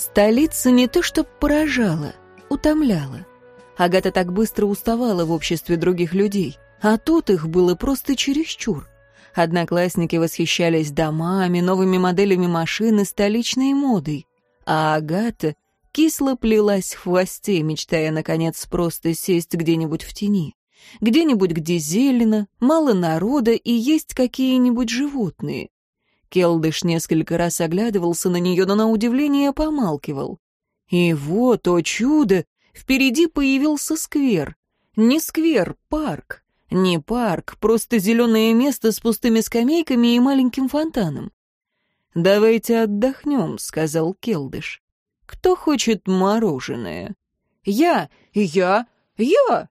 Столица не то что поражала, утомляла. Агата так быстро уставала в обществе других людей, а тут их было просто чересчур. Одноклассники восхищались домами, новыми моделями машин и столичной модой, а Агата кисло плелась в хвосте, мечтая, наконец, просто сесть где-нибудь в тени. Где-нибудь, где зелено, мало народа и есть какие-нибудь животные. Келдыш несколько раз оглядывался на нее, но на удивление помалкивал. И вот, о чудо, впереди появился сквер. Не сквер, парк. Не парк, просто зеленое место с пустыми скамейками и маленьким фонтаном. «Давайте отдохнем», — сказал Келдыш. «Кто хочет мороженое?» «Я! Я! Я!»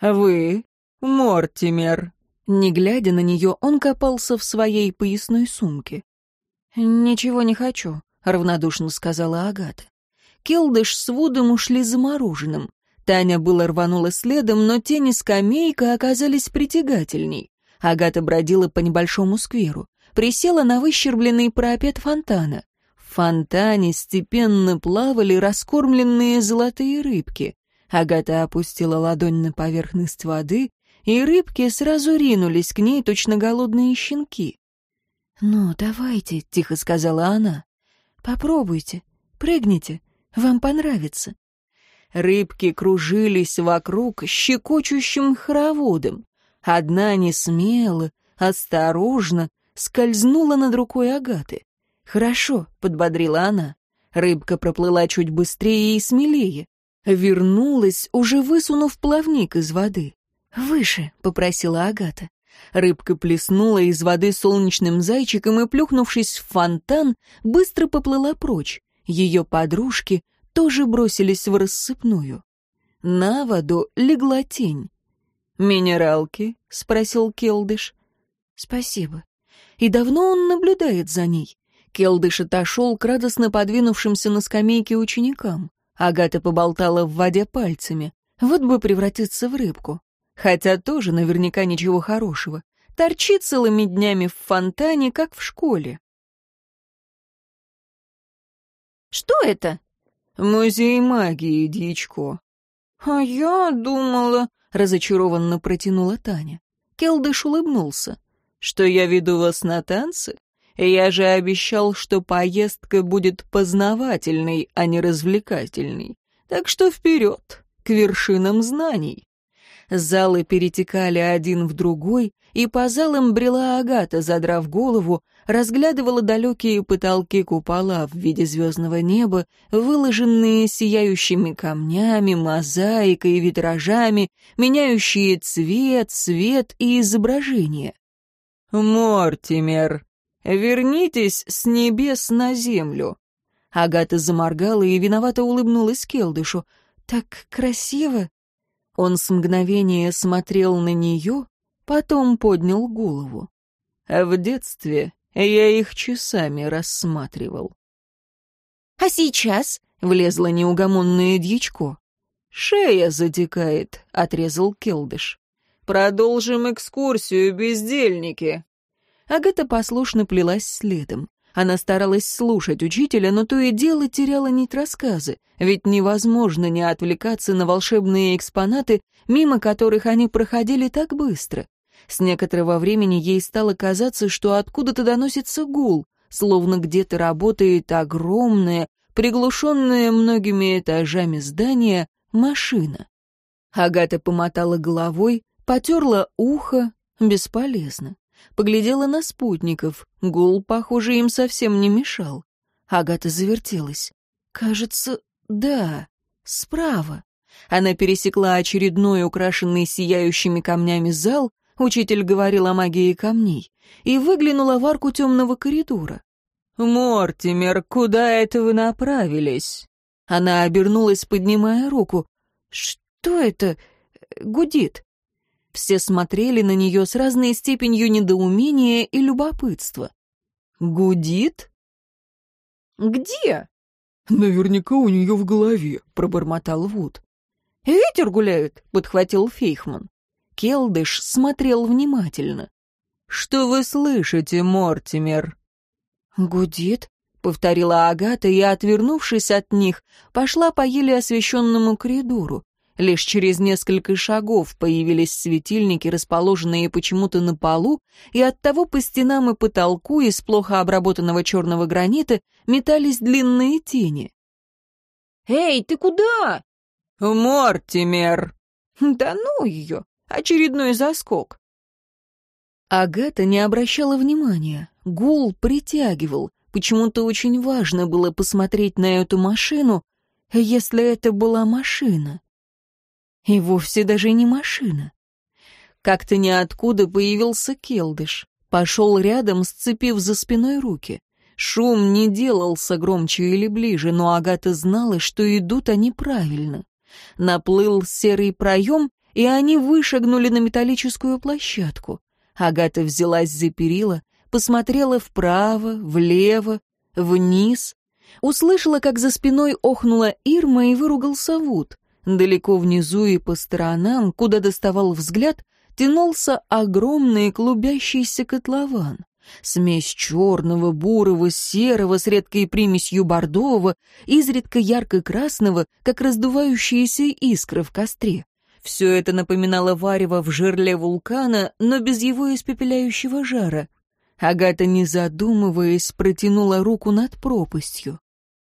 «Вы, Мортимер!» Не глядя на нее, он копался в своей поясной сумке. «Ничего не хочу», — равнодушно сказала Агата. Келдыш с Вудом ушли за мороженым. Таня было рванула следом, но тени скамейка оказались притягательней. Агата бродила по небольшому скверу, присела на выщербленный парапет фонтана. В фонтане степенно плавали раскормленные золотые рыбки. Агата опустила ладонь на поверхность воды, и рыбки сразу ринулись к ней, точно голодные щенки. «Ну, давайте», — тихо сказала она. «Попробуйте, прыгните, вам понравится». Рыбки кружились вокруг щекочущим хороводом. Одна не смело, осторожно скользнула над рукой Агаты. «Хорошо», — подбодрила она. Рыбка проплыла чуть быстрее и смелее. Вернулась, уже высунув плавник из воды. «Выше», — попросила Агата. Рыбка плеснула из воды солнечным зайчиком и, плюхнувшись в фонтан, быстро поплыла прочь. Ее подружки тоже бросились в рассыпную. На воду легла тень. «Минералки?» — спросил Келдыш. «Спасибо. И давно он наблюдает за ней?» Келдыш отошел к радостно подвинувшимся на скамейке ученикам. Агата поболтала в воде пальцами. Вот бы превратиться в рыбку. Хотя тоже наверняка ничего хорошего. Торчит целыми днями в фонтане, как в школе. «Что это?» «Музей магии, дичко». «А я думала...» — разочарованно протянула Таня. Келдыш улыбнулся. «Что я веду вас на танцы? Я же обещал, что поездка будет познавательной, а не развлекательной. Так что вперед, к вершинам знаний». Залы перетекали один в другой, и по залам брела Агата, задрав голову, разглядывала далекие потолки купола в виде звездного неба, выложенные сияющими камнями, мозаикой витражами, меняющие цвет, свет и изображение. «Мортимер, вернитесь с небес на землю!» Агата заморгала и виновато улыбнулась Келдышу. «Так красиво!» Он с мгновения смотрел на нее, потом поднял голову. В детстве я их часами рассматривал. «А сейчас?» — влезла неугомонное дьячко. «Шея затекает», — отрезал Келдыш. «Продолжим экскурсию, бездельники». Агата послушно плелась следом. Она старалась слушать учителя, но то и дело теряла нить рассказы, ведь невозможно не отвлекаться на волшебные экспонаты, мимо которых они проходили так быстро. С некоторого времени ей стало казаться, что откуда-то доносится гул, словно где-то работает огромная, приглушенная многими этажами здания, машина. Агата помотала головой, потерла ухо, бесполезно. Поглядела на спутников. Гул, похоже, им совсем не мешал. Агата завертелась. Кажется, да, справа. Она пересекла очередной украшенный сияющими камнями зал, учитель говорил о магии камней, и выглянула в арку темного коридора. «Мортимер, куда это вы направились?» Она обернулась, поднимая руку. «Что это? Гудит?» Все смотрели на нее с разной степенью недоумения и любопытства. «Гудит?» «Где?» «Наверняка у нее в голове», — пробормотал Вуд. «Ветер гуляет», — подхватил Фейхман. Келдыш смотрел внимательно. «Что вы слышите, Мортимер?» «Гудит», — повторила Агата и, отвернувшись от них, пошла по еле освещенному коридору. Лишь через несколько шагов появились светильники, расположенные почему-то на полу, и оттого по стенам и потолку из плохо обработанного черного гранита метались длинные тени. «Эй, ты куда?» «Мортимер!» «Да ну ее! Очередной заскок!» Агата не обращала внимания. Гул притягивал. Почему-то очень важно было посмотреть на эту машину, если это была машина. И вовсе даже не машина. Как-то ниоткуда появился Келдыш. Пошел рядом, сцепив за спиной руки. Шум не делался громче или ближе, но Агата знала, что идут они правильно. Наплыл серый проем, и они вышагнули на металлическую площадку. Агата взялась за перила, посмотрела вправо, влево, вниз. Услышала, как за спиной охнула Ирма и выругался Вуд. Далеко внизу и по сторонам, куда доставал взгляд, тянулся огромный клубящийся котлован. Смесь черного, бурого, серого с редкой примесью бордового, изредка ярко-красного, как раздувающиеся искры в костре. Все это напоминало варево в жерле вулкана, но без его испепеляющего жара. Агата, не задумываясь, протянула руку над пропастью.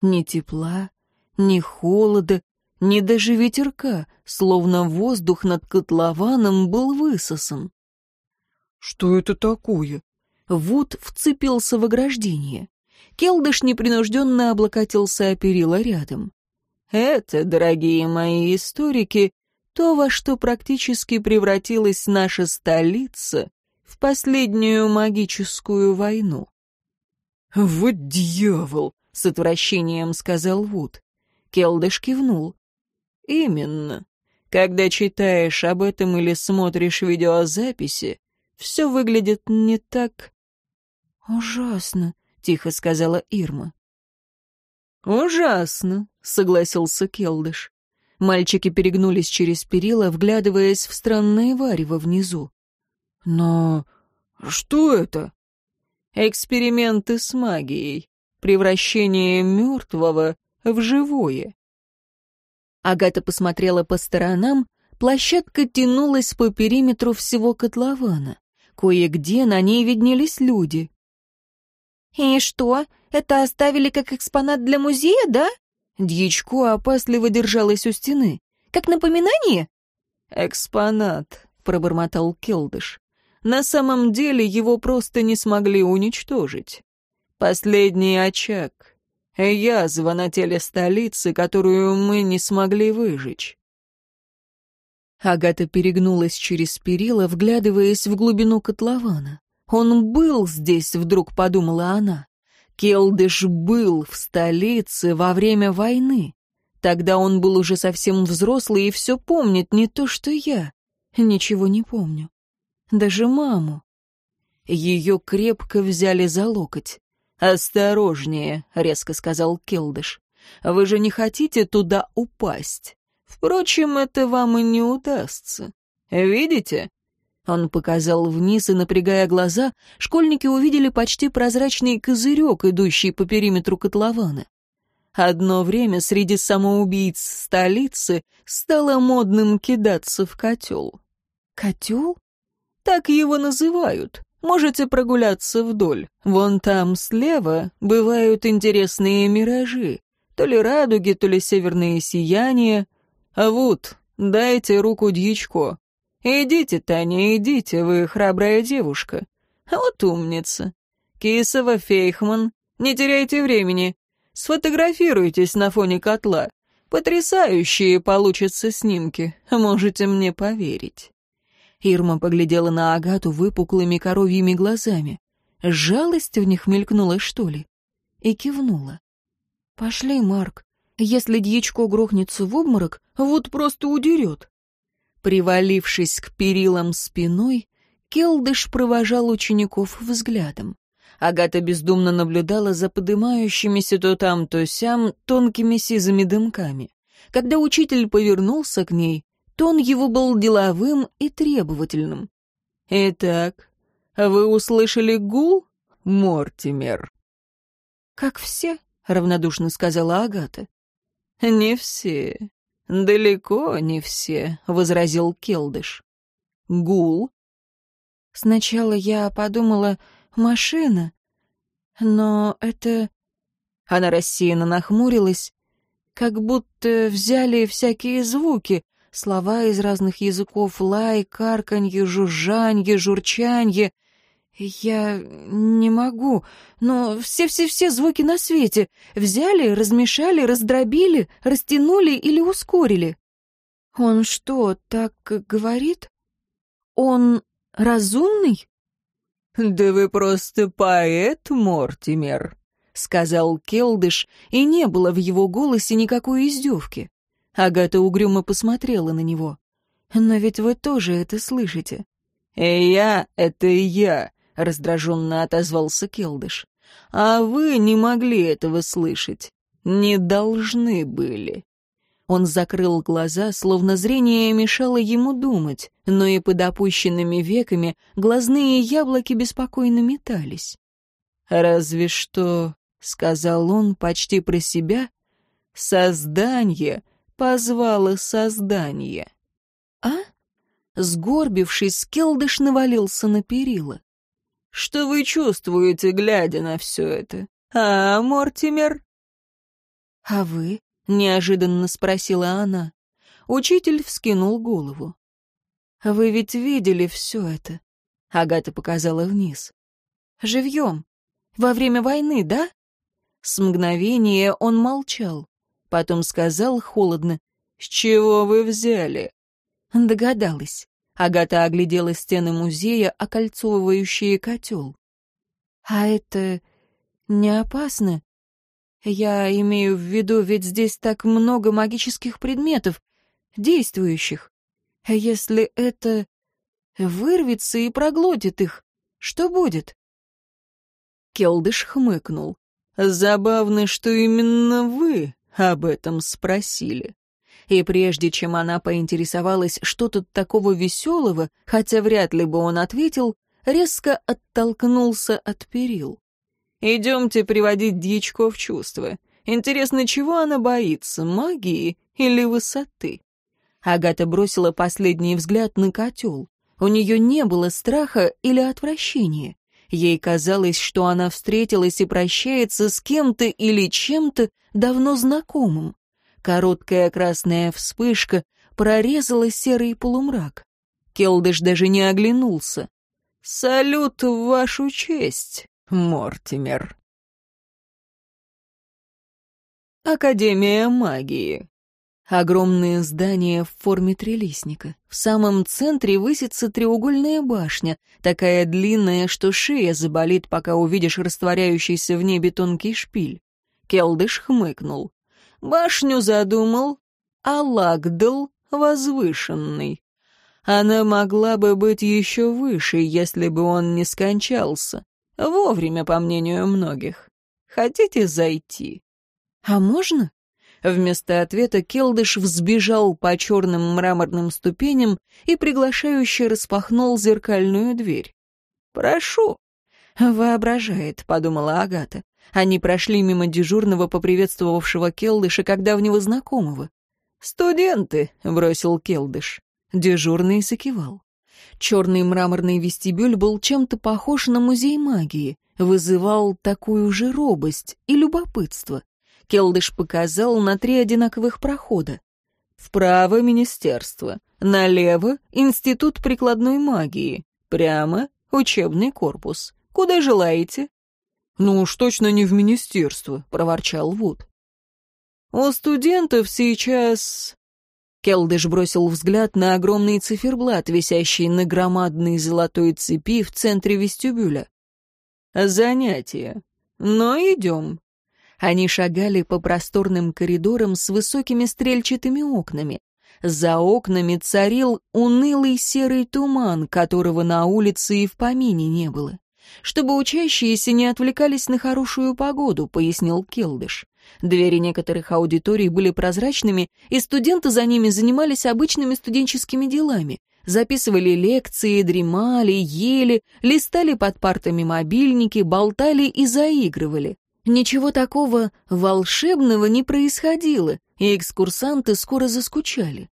Ни тепла, ни холода, ни даже ветерка, словно воздух над котлованом был высосан. «Что это такое?» Вуд вцепился в ограждение. Келдыш непринужденно облокотился о перила рядом. «Это, дорогие мои историки, то, во что практически превратилась наша столица в последнюю магическую войну». «Вот дьявол!» — с отвращением сказал Вуд. Келдыш кивнул. Именно. Когда читаешь об этом или смотришь видеозаписи, все выглядит не так... «Ужасно», — тихо сказала Ирма. «Ужасно», — согласился Келдыш. Мальчики перегнулись через перила, вглядываясь в странное варево внизу. «Но что это?» «Эксперименты с магией. Превращение мертвого в живое. Агата посмотрела по сторонам, площадка тянулась по периметру всего котлована. Кое-где на ней виднелись люди. «И что, это оставили как экспонат для музея, да?» Дьячко опасливо держалась у стены. «Как напоминание?» «Экспонат», — пробормотал Келдыш. «На самом деле его просто не смогли уничтожить. Последний очаг, Язва на теле столицы, которую мы не смогли выжечь. Агата перегнулась через перила, вглядываясь в глубину котлована. «Он был здесь», — вдруг подумала она. Келдыш был в столице во время войны. Тогда он был уже совсем взрослый и все помнит, не то что я. Ничего не помню. Даже маму. Ее крепко взяли за локоть. «Осторожнее», — резко сказал Келдыш. «Вы же не хотите туда упасть. Впрочем, это вам и не удастся. Видите?» Он показал вниз, и, напрягая глаза, школьники увидели почти прозрачный козырек, идущий по периметру котлована. Одно время среди самоубийц столицы стало модным кидаться в котел. «Котел?» Так его называют. Можете прогуляться вдоль. Вон там слева бывают интересные миражи. То ли радуги, то ли северные сияния. А вот, дайте руку дьячко. Идите, Таня, идите, вы храбрая девушка. А вот умница. Кисова, Фейхман, не теряйте времени. Сфотографируйтесь на фоне котла. Потрясающие получатся снимки, можете мне поверить. Ирма поглядела на Агату выпуклыми коровьими глазами. Жалость в них мелькнула, что ли? И кивнула. «Пошли, Марк. Если дьячко грохнется в обморок, вот просто удерет». Привалившись к перилам спиной, Келдыш провожал учеников взглядом. Агата бездумно наблюдала за подымающимися то там, то сям тонкими сизыми дымками. Когда учитель повернулся к ней, Тон его был деловым и требовательным. «Итак, вы услышали гул, Мортимер?» «Как все?» — равнодушно сказала Агата. «Не все. Далеко не все», — возразил Келдыш. «Гул?» Сначала я подумала «машина», но это... Она рассеянно нахмурилась, как будто взяли всякие звуки, слова из разных языков, лай, карканье, жужжанье, журчанье. Я не могу, но все-все-все звуки на свете взяли, размешали, раздробили, растянули или ускорили. Он что, так говорит? Он разумный? Да вы просто поэт, Мортимер, сказал Келдыш, и не было в его голосе никакой издевки. Агата угрюмо посмотрела на него. «Но ведь вы тоже это слышите». «И я — это я», — раздраженно отозвался Келдыш. «А вы не могли этого слышать. Не должны были». Он закрыл глаза, словно зрение мешало ему думать, но и под опущенными веками глазные яблоки беспокойно метались. «Разве что», — сказал он почти про себя, — «создание позвало создание». «А?» Сгорбившись, Скелдыш навалился на перила. Что вы чувствуете, глядя на все это? А, Мортимер?» «А вы?» — неожиданно спросила она. Учитель вскинул голову. «Вы ведь видели все это?» — Агата показала вниз. «Живьем. Во время войны, да?» С мгновения он молчал. Потом сказал холодно. «С чего вы взяли?» Догадалась. Агата оглядела стены музея, окольцовывающие котел. «А это не опасно? Я имею в виду, ведь здесь так много магических предметов, действующих. Если это вырвется и проглотит их, что будет?» Келдыш хмыкнул. «Забавно, что именно вы об этом спросили» и прежде чем она поинтересовалась, что тут такого веселого, хотя вряд ли бы он ответил, резко оттолкнулся от перил. «Идемте приводить дьячко в чувство. Интересно, чего она боится, магии или высоты?» Агата бросила последний взгляд на котел. У нее не было страха или отвращения. Ей казалось, что она встретилась и прощается с кем-то или чем-то давно знакомым. Короткая красная вспышка прорезала серый полумрак. Келдыш даже не оглянулся. «Салют в вашу честь, Мортимер!» Академия магии. Огромное здание в форме трелисника. В самом центре высится треугольная башня, такая длинная, что шея заболит, пока увидишь растворяющийся в небе тонкий шпиль. Келдыш хмыкнул. Башню задумал Алагдл возвышенный. Она могла бы быть еще выше, если бы он не скончался. Вовремя, по мнению многих. Хотите зайти? А можно? Вместо ответа Келдыш взбежал по черным мраморным ступеням и приглашающе распахнул зеркальную дверь. «Прошу». «Воображает», — подумала Агата. Они прошли мимо дежурного, поприветствовавшего Келдыша как давнего знакомого. «Студенты», — бросил Келдыш. Дежурный закивал. Черный мраморный вестибюль был чем-то похож на музей магии, вызывал такую же робость и любопытство. Келдыш показал на три одинаковых прохода. Вправо — министерство, налево — институт прикладной магии, прямо — учебный корпус. Куда желаете? «Ну уж точно не в министерство», — проворчал Вуд. «У студентов сейчас...» Келдыш бросил взгляд на огромный циферблат, висящий на громадной золотой цепи в центре вестибюля. «Занятия. Но идем». Они шагали по просторным коридорам с высокими стрельчатыми окнами. За окнами царил унылый серый туман, которого на улице и в помине не было. «Чтобы учащиеся не отвлекались на хорошую погоду», — пояснил Келдыш. Двери некоторых аудиторий были прозрачными, и студенты за ними занимались обычными студенческими делами. Записывали лекции, дремали, ели, листали под партами мобильники, болтали и заигрывали. Ничего такого волшебного не происходило, и экскурсанты скоро заскучали.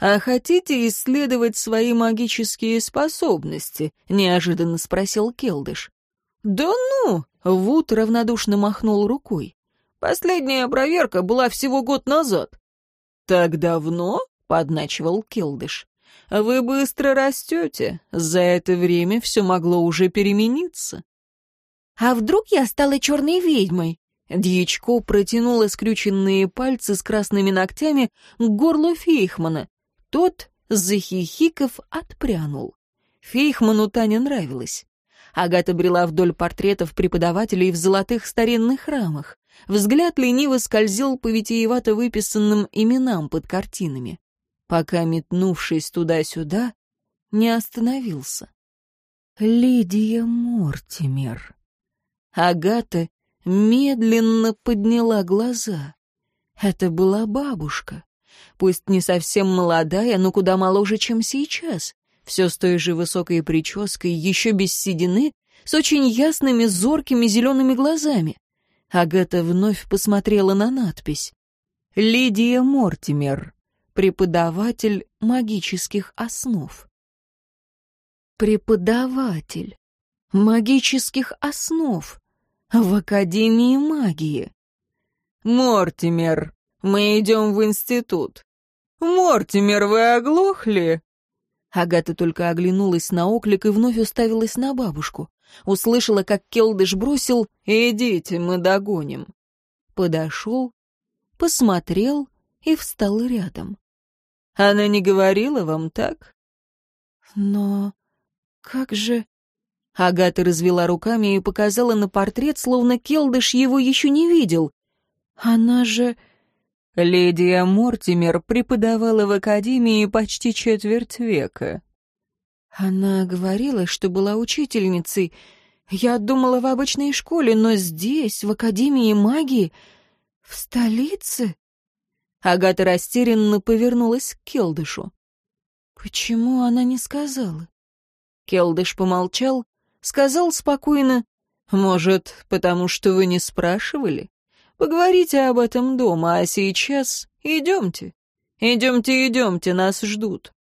«А хотите исследовать свои магические способности?» — неожиданно спросил Келдыш. «Да ну!» — Вуд равнодушно махнул рукой. «Последняя проверка была всего год назад». «Так давно?» — подначивал Келдыш. «Вы быстро растете. За это время все могло уже перемениться». «А вдруг я стала черной ведьмой?» Дьячко протянула скрюченные пальцы с красными ногтями к горлу Фейхмана, тот, захихиков, отпрянул. Фейхману Таня нравилась. Агата брела вдоль портретов преподавателей в золотых старинных рамах. Взгляд лениво скользил по витиевато выписанным именам под картинами, пока, метнувшись туда-сюда, не остановился. Лидия Мортимер. Агата медленно подняла глаза. Это была бабушка. Пусть не совсем молодая, но куда моложе, чем сейчас. Все с той же высокой прической, еще без седины, с очень ясными, зоркими зелеными глазами. Агата вновь посмотрела на надпись. «Лидия Мортимер, преподаватель магических основ». Преподаватель магических основ в Академии магии. «Мортимер, мы идем в институт. Мортимер, вы оглохли?» Агата только оглянулась на оклик и вновь уставилась на бабушку. Услышала, как Келдыш бросил «Идите, мы догоним». Подошел, посмотрел и встал рядом. «Она не говорила вам так?» «Но как же...» Агата развела руками и показала на портрет, словно Келдыш его еще не видел. «Она же...» Леди Мортимер преподавала в академии почти четверть века. Она говорила, что была учительницей. Я думала в обычной школе, но здесь, в Академии магии, в столице... Агата растерянно повернулась к Келдышу. Почему она не сказала? Келдыш помолчал, сказал спокойно, «Может, потому что вы не спрашивали?» Поговорите об этом дома, а сейчас идемте. Идемте, идемте, нас ждут».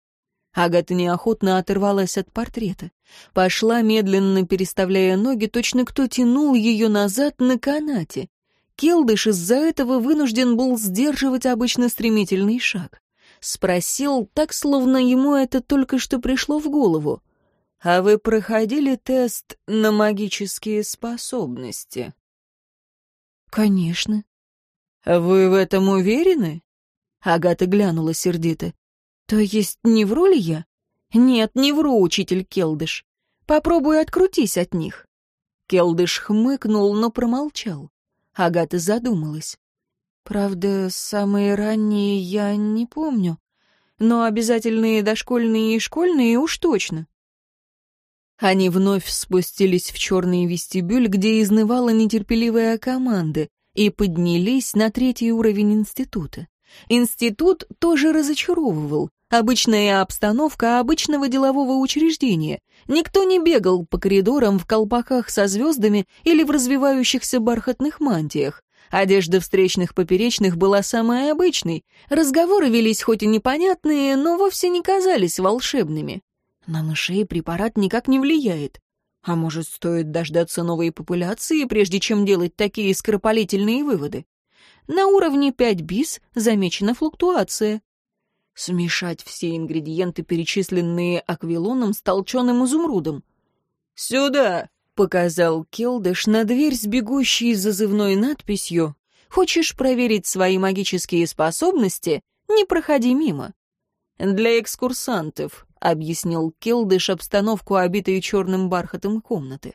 Агата неохотно оторвалась от портрета. Пошла, медленно переставляя ноги, точно кто тянул ее назад на канате. Келдыш из-за этого вынужден был сдерживать обычно стремительный шаг. Спросил, так словно ему это только что пришло в голову. «А вы проходили тест на магические способности?» «Конечно». «Вы в этом уверены?» Агата глянула сердито. «То есть не вру ли я?» «Нет, не вру, учитель Келдыш. Попробуй открутись от них». Келдыш хмыкнул, но промолчал. Агата задумалась. «Правда, самые ранние я не помню, но обязательные дошкольные и школьные уж точно. Они вновь спустились в черный вестибюль, где изнывала нетерпеливая команда, и поднялись на третий уровень института. Институт тоже разочаровывал. Обычная обстановка обычного делового учреждения. Никто не бегал по коридорам в колпаках со звездами или в развивающихся бархатных мантиях. Одежда встречных поперечных была самой обычной. Разговоры велись хоть и непонятные, но вовсе не казались волшебными. На мышей препарат никак не влияет. А может, стоит дождаться новой популяции, прежде чем делать такие скоропалительные выводы? На уровне 5 бис замечена флуктуация. Смешать все ингредиенты, перечисленные аквилоном с толченым изумрудом. «Сюда!» — показал Келдыш на дверь с бегущей зазывной надписью «Хочешь проверить свои магические способности? Не проходи мимо». Для экскурсантов, — объяснил Келдыш обстановку, обитой черным бархатом комнаты.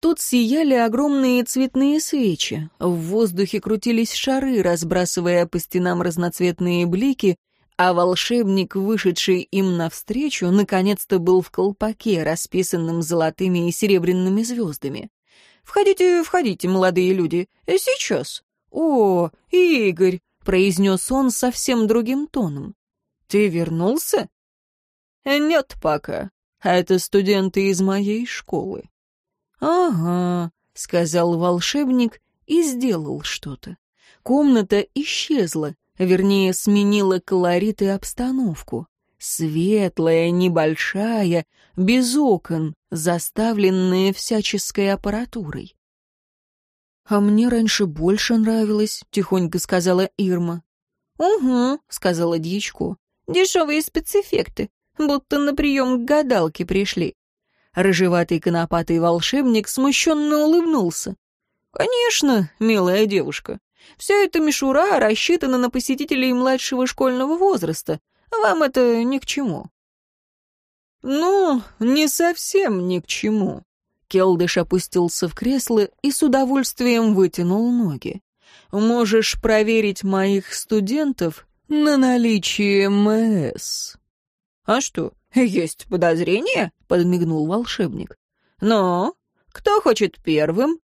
Тут сияли огромные цветные свечи, в воздухе крутились шары, разбрасывая по стенам разноцветные блики, а волшебник, вышедший им навстречу, наконец-то был в колпаке, расписанном золотыми и серебряными звездами. «Входите, входите, молодые люди, сейчас». «О, Игорь!» — произнес он совсем другим тоном. «Ты вернулся?» «Нет пока. Это студенты из моей школы». «Ага», — сказал волшебник и сделал что-то. Комната исчезла, вернее, сменила колорит и обстановку. Светлая, небольшая, без окон, заставленная всяческой аппаратурой. «А мне раньше больше нравилось», — тихонько сказала Ирма. «Угу», — сказала Дьячко. «Дешевые спецэффекты, будто на прием к гадалке пришли». Рыжеватый конопатый волшебник смущенно улыбнулся. «Конечно, милая девушка. Вся эта мишура рассчитана на посетителей младшего школьного возраста. Вам это ни к чему». «Ну, не совсем ни к чему». Келдыш опустился в кресло и с удовольствием вытянул ноги. «Можешь проверить моих студентов на наличие МС». «А что, есть подозрение?» — подмигнул волшебник. «Но кто хочет первым?»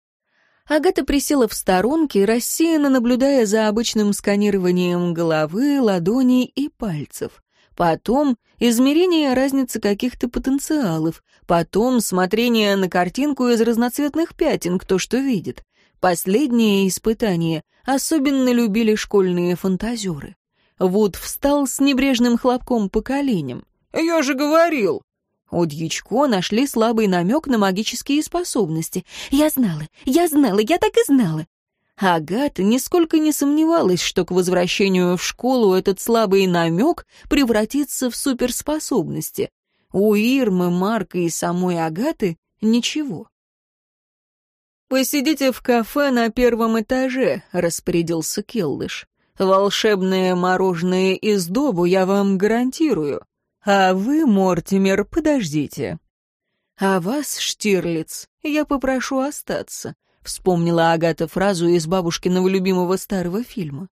Агата присела в сторонке, рассеянно наблюдая за обычным сканированием головы, ладоней и пальцев. Потом измерение разницы каких-то потенциалов. Потом смотрение на картинку из разноцветных пятен, кто что видит. Последнее испытание особенно любили школьные фантазеры. Вуд встал с небрежным хлопком по коленям. «Я же говорил!» У Дьячко нашли слабый намек на магические способности. «Я знала, я знала, я так и знала!» Агата нисколько не сомневалась, что к возвращению в школу этот слабый намек превратится в суперспособности. У Ирмы, Марка и самой Агаты ничего. «Посидите в кафе на первом этаже», — распорядился Келдыш. «Волшебное мороженое из добу я вам гарантирую. А вы, Мортимер, подождите. А вас, Штирлиц, я попрошу остаться, вспомнила Агата фразу из бабушкиного любимого старого фильма.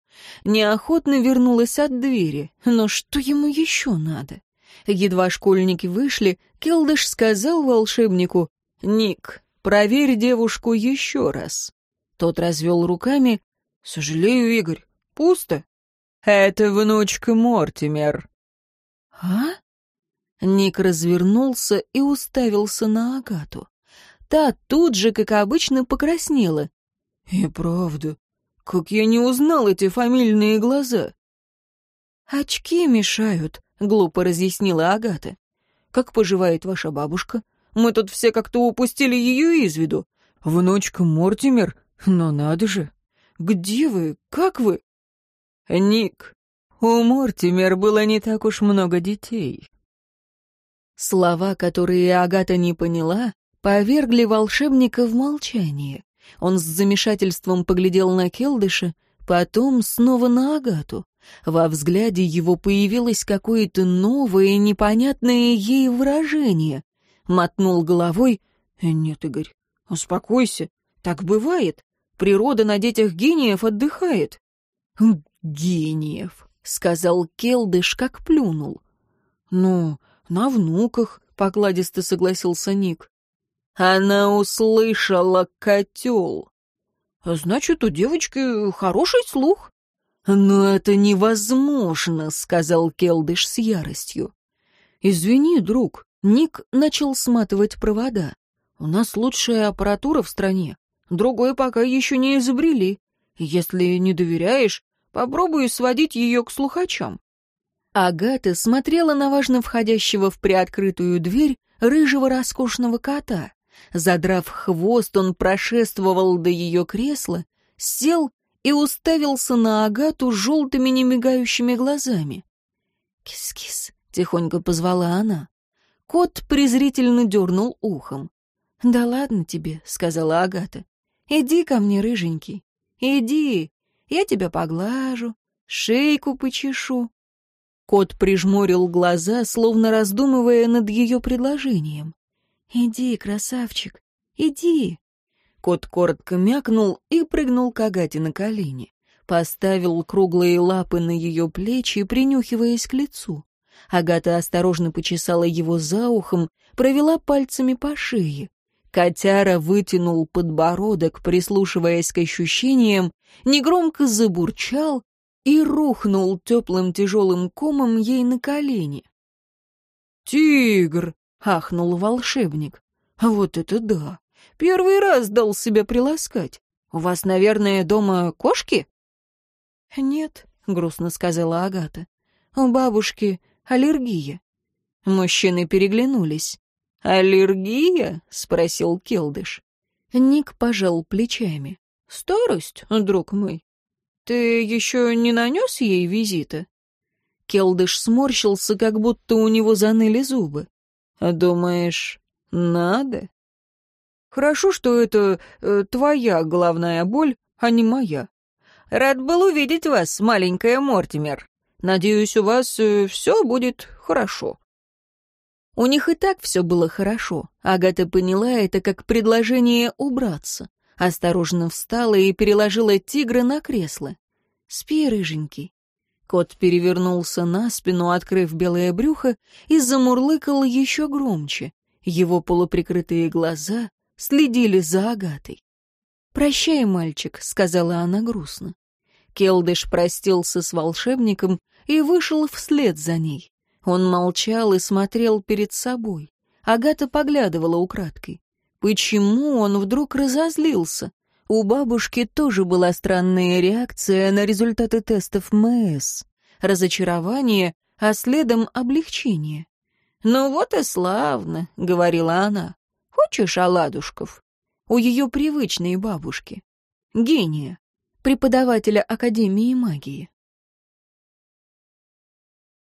Неохотно вернулась от двери, но что ему еще надо? Едва школьники вышли, Келдыш сказал волшебнику, «Ник, проверь девушку еще раз». Тот развел руками, «Сожалею, Игорь, пусто». «Это внучка Мортимер», «А?» Ник развернулся и уставился на Агату. Та тут же, как обычно, покраснела. «И правда, как я не узнал эти фамильные глаза!» «Очки мешают», — глупо разъяснила Агата. «Как поживает ваша бабушка? Мы тут все как-то упустили ее из виду. Внучка Мортимер, но надо же! Где вы? Как вы?» «Ник, у Мортимер было не так уж много детей. Слова, которые Агата не поняла, повергли волшебника в молчание. Он с замешательством поглядел на Келдыша, потом снова на Агату. Во взгляде его появилось какое-то новое, непонятное ей выражение. Мотнул головой. «Нет, Игорь, успокойся. Так бывает. Природа на детях гениев отдыхает». «Гениев», — сказал Келдыш, как плюнул. «Ну, на внуках», — покладисто согласился Ник. «Она услышала котел». «Значит, у девочки хороший слух». «Но это невозможно», — сказал Келдыш с яростью. «Извини, друг», — Ник начал сматывать провода. «У нас лучшая аппаратура в стране. Другой пока еще не изобрели. Если не доверяешь, Попробую сводить ее к слухачам». Агата смотрела на важно входящего в приоткрытую дверь рыжего роскошного кота. Задрав хвост, он прошествовал до ее кресла, сел и уставился на Агату желтыми немигающими глазами. «Кис-кис», — тихонько позвала она. Кот презрительно дернул ухом. «Да ладно тебе», — сказала Агата. «Иди ко мне, рыженький. Иди, я тебя поглажу, шейку почешу». Кот прижмурил глаза, словно раздумывая над ее предложением. «Иди, красавчик, иди». Кот коротко мякнул и прыгнул к Агате на колени. Поставил круглые лапы на ее плечи, принюхиваясь к лицу. Агата осторожно почесала его за ухом, провела пальцами по шее. Котяра вытянул подбородок, прислушиваясь к ощущениям, негромко забурчал и рухнул теплым тяжелым комом ей на колени. «Тигр!» — ахнул волшебник. «Вот это да! первый раз дал себя приласкать. У вас, наверное, дома кошки?» «Нет», — грустно сказала Агата. «У бабушки аллергия». Мужчины переглянулись. «Аллергия?» — спросил Келдыш. Ник пожал плечами. «Старость, друг мой. Ты еще не нанес ей визита?» Келдыш сморщился, как будто у него заныли зубы. «Думаешь, надо?» «Хорошо, что это э, твоя головная боль, а не моя. Рад был увидеть вас, маленькая Мортимер. Надеюсь, у вас э, все будет хорошо». У них и так все было хорошо. Агата поняла это как предложение убраться. Осторожно встала и переложила тигра на кресло. «Спи, рыженький». Кот перевернулся на спину, открыв белое брюхо, и замурлыкал еще громче. Его полуприкрытые глаза следили за Агатой. «Прощай, мальчик», — сказала она грустно. Келдыш простился с волшебником и вышел вслед за ней. Он молчал и смотрел перед собой. Агата поглядывала украдкой. Почему он вдруг разозлился? У бабушки тоже была странная реакция на результаты тестов МС. Разочарование, а следом облегчение. «Ну вот и славно», — говорила она. «Хочешь оладушков?» У ее привычной бабушки. Гения, преподавателя Академии магии.